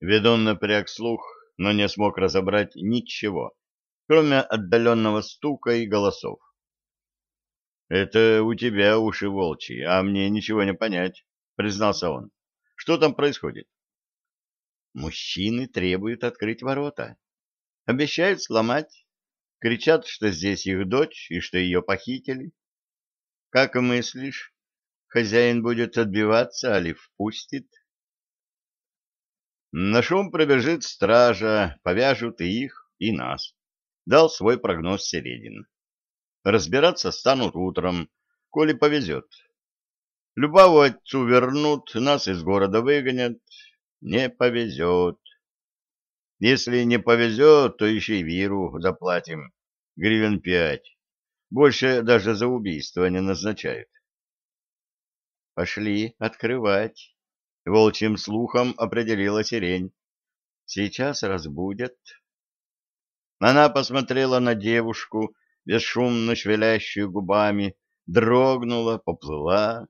Ведун напряг слух, но не смог разобрать ничего, кроме отдаленного стука и голосов. — Это у тебя уши волчьи, а мне ничего не понять, — признался он. — Что там происходит? — Мужчины требуют открыть ворота. Обещают сломать. Кричат, что здесь их дочь и что ее похитили. Как мыслишь, хозяин будет отбиваться, али впустит? — на шум пробежит стража, повяжут и их, и нас. Дал свой прогноз Середин. Разбираться станут утром, коли повезет. Любову отцу вернут, нас из города выгонят. Не повезет. Если не повезет, то еще и Виру заплатим. Гривен пять. Больше даже за убийство не назначают. Пошли открывать. Волчьим слухом определила сирень. Сейчас разбудят. Она посмотрела на девушку, бесшумно шевелящую губами, дрогнула, поплыла.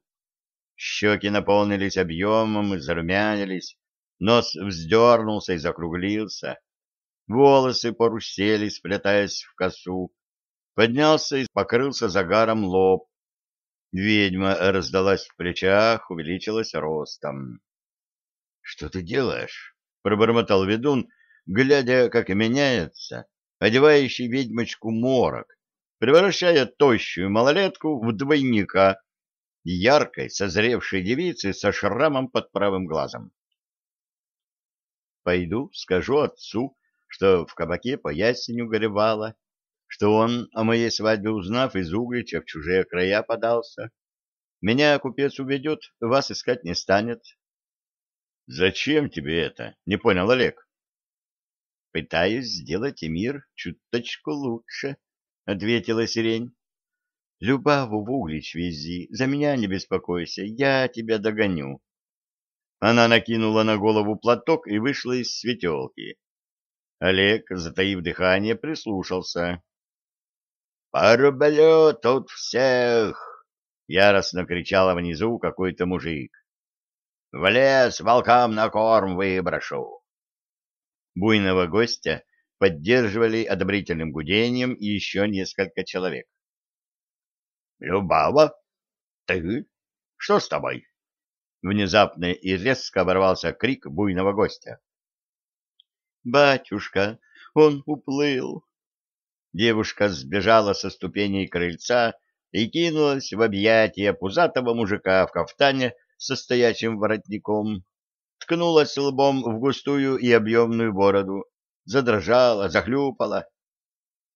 Щеки наполнились объемом и зарумянились, нос вздернулся и закруглился. Волосы порусели, сплетаясь в косу. Поднялся и покрылся загаром лоб. Ведьма раздалась в плечах, увеличилась ростом. Что ты делаешь? пробормотал ведун, глядя, как меняется одевающий ведьмочку морок, превращая тощую малолетку в двойника яркой, созревшей девицы со шрамом под правым глазом. Пойду, скажу отцу, что в кабаке по ясеню горевала, что он о моей свадьбе узнав из Углича в чужие края подался. Меня купец уведет, вас искать не станет, Зачем тебе это? Не понял Олег. Пытаюсь сделать мир чуточку лучше, ответила сирень. Любаву в Углич вези, за меня не беспокойся, я тебя догоню. Она накинула на голову платок и вышла из светелки. Олег, затаив дыхание, прислушался. «Порублю тут всех!» — яростно кричала внизу какой-то мужик. В лес волкам на корм выброшу. Буйного гостя поддерживали одобрительным гудением еще несколько человек. — Любава, ты? Что с тобой? Внезапно и резко оборвался крик буйного гостя. — Батюшка, он уплыл. Девушка сбежала со ступеней крыльца и кинулась в объятия пузатого мужика в кафтане со стоячим воротником, ткнулась лбом в густую и объемную бороду, задрожала, захлюпала.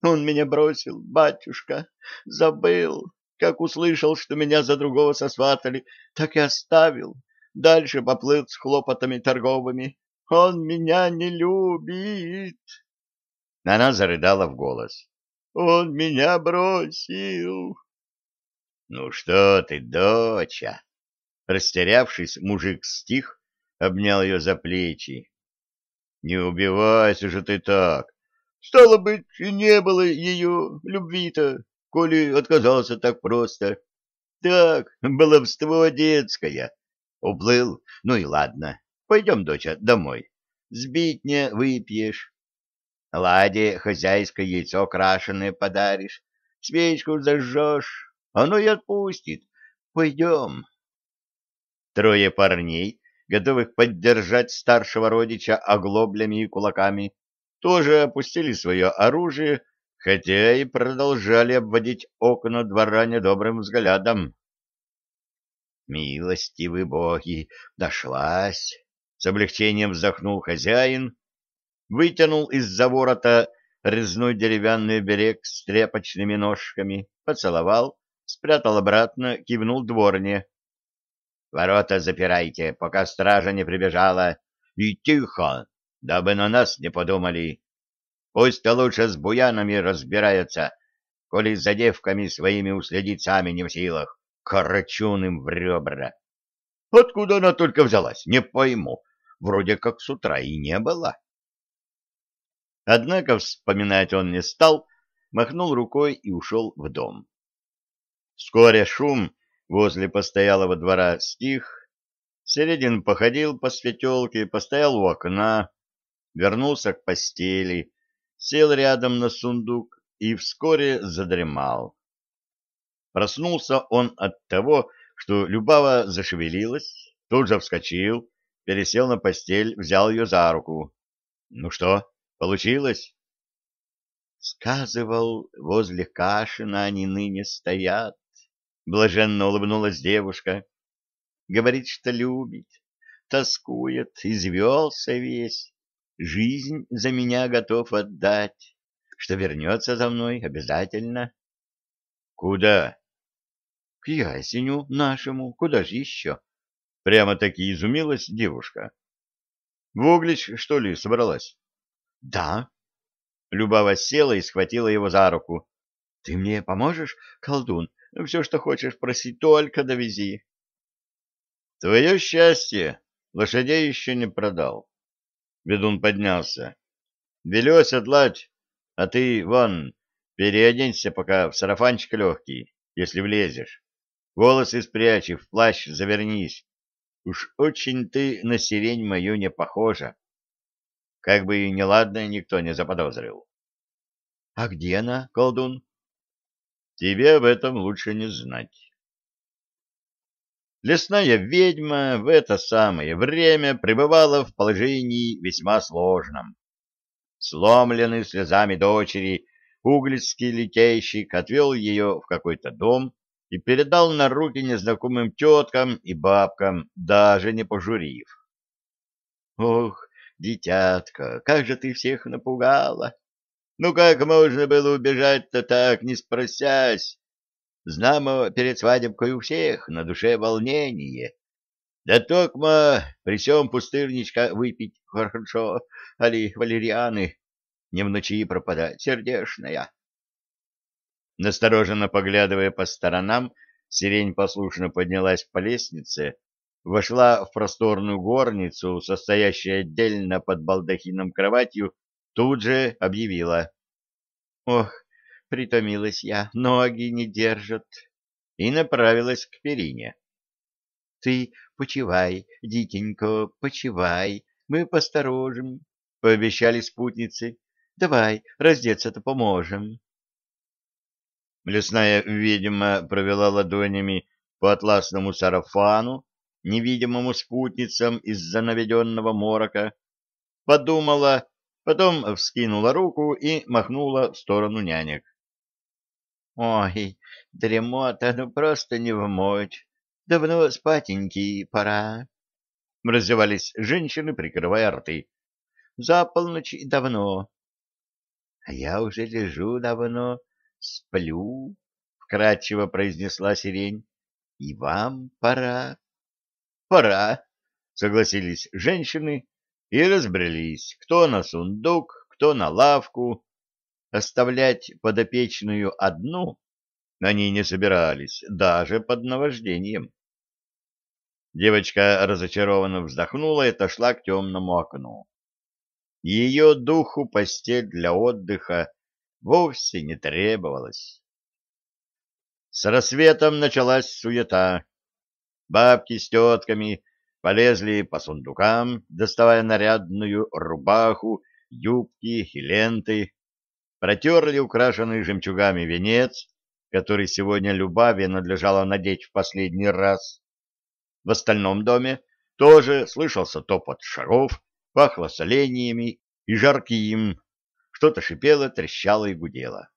Он меня бросил, батюшка, забыл. Как услышал, что меня за другого сосватали, так и оставил. Дальше поплыл с хлопотами торговыми. Он меня не любит. Она зарыдала в голос. Он меня бросил. Ну что ты, доча? Растерявшись, мужик стих, обнял ее за плечи. — Не убивайся же ты так. Стало быть, и не было ее любви-то, коли отказался так просто. Так, баловство детское. Уплыл, ну и ладно. Пойдем, доча, домой. Сбить не выпьешь. Ладе хозяйское яйцо крашеное подаришь, свечку зажжешь, оно и отпустит. Пойдем. Трое парней, готовых поддержать старшего родича оглоблями и кулаками, тоже опустили свое оружие, хотя и продолжали обводить окна двора недобрым взглядом. «Милостивы боги! Дошлась!» — с облегчением вздохнул хозяин, вытянул из-за ворота резной деревянный берег с тряпочными ножками, поцеловал, спрятал обратно, кивнул дворне. Ворота запирайте, пока стража не прибежала. И тихо, дабы на нас не подумали. Пусть лучше с буянами разбираются, коли за девками своими уследить сами не в силах. Карачун в ребра. Откуда она только взялась, не пойму. Вроде как с утра и не было. Однако вспоминать он не стал, махнул рукой и ушел в дом. Вскоре шум возле постоялого двора стих, Середин походил по светелке, постоял у окна, вернулся к постели, сел рядом на сундук и вскоре задремал. Проснулся он от того, что Любава зашевелилась, тут же вскочил, пересел на постель, взял ее за руку. — Ну что, получилось? — Сказывал, возле Кашина они ныне стоят. Блаженно улыбнулась девушка. Говорит, что любит, тоскует, извелся весь. Жизнь за меня готов отдать, что вернется за мной обязательно. — Куда? — К ясеню нашему. Куда же еще? Прямо-таки изумилась девушка. — В Углич, что ли, собралась? — Да. Любава села и схватила его за руку. — Ты мне поможешь, колдун? Все, что хочешь просить, только довези. — Твое счастье, лошадей еще не продал. Ведун поднялся. — Велю оседлать, а ты, вон, переоденься пока в сарафанчик легкий, если влезешь. Волосы спрячь в плащ завернись. Уж очень ты на сирень мою не похожа. Как бы и неладное никто не заподозрил. — А где она, колдун? — Тебе об этом лучше не знать. Лесная ведьма в это самое время пребывала в положении весьма сложном. Сломленный слезами дочери, углицкий летейщик отвел ее в какой-то дом, и передал на руки незнакомым теткам и бабкам, даже не пожурив. «Ох, дитятка, как же ты всех напугала! Ну как можно было убежать-то так, не спросясь? Знамо, перед свадебкой у всех на душе волнение. Да токма при всем пустырничка выпить хорошо, али валерианы, не в ночи пропадать, сердешная». Настороженно поглядывая по сторонам, сирень послушно поднялась по лестнице, вошла в просторную горницу, состоящую отдельно под балдахином кроватью, тут же объявила. «Ох, притомилась я, ноги не держат», и направилась к перине. «Ты почивай, дитенько, почивай, мы посторожим», — пообещали спутницы. «Давай, раздеться-то поможем». Лесная ведьма провела ладонями по атласному сарафану, невидимому спутницам из-за наведенного морока, подумала, потом вскинула руку и махнула в сторону нянек. — Ой, дремота, ну просто не вмочь. Давно спатеньки пора. Разевались женщины, прикрывая рты. За полночь давно. А я уже лежу давно, сплю, — вкрадчиво произнесла сирень, — и вам пора. — Пора, — согласились женщины и разбрелись, кто на сундук, кто на лавку. Оставлять подопечную одну они не собирались, даже под наваждением. Девочка разочарованно вздохнула и отошла к темному окну. Ее духу постель для отдыха вовсе не требовалось. С рассветом началась суета. Бабки с тетками полезли по сундукам, доставая нарядную рубаху, юбки и ленты, протерли украшенный жемчугами венец, который сегодня Любави надлежало надеть в последний раз. В остальном доме тоже слышался топот шаров, пахло соленьями и жарким, что-то шипело, трещало и гудело.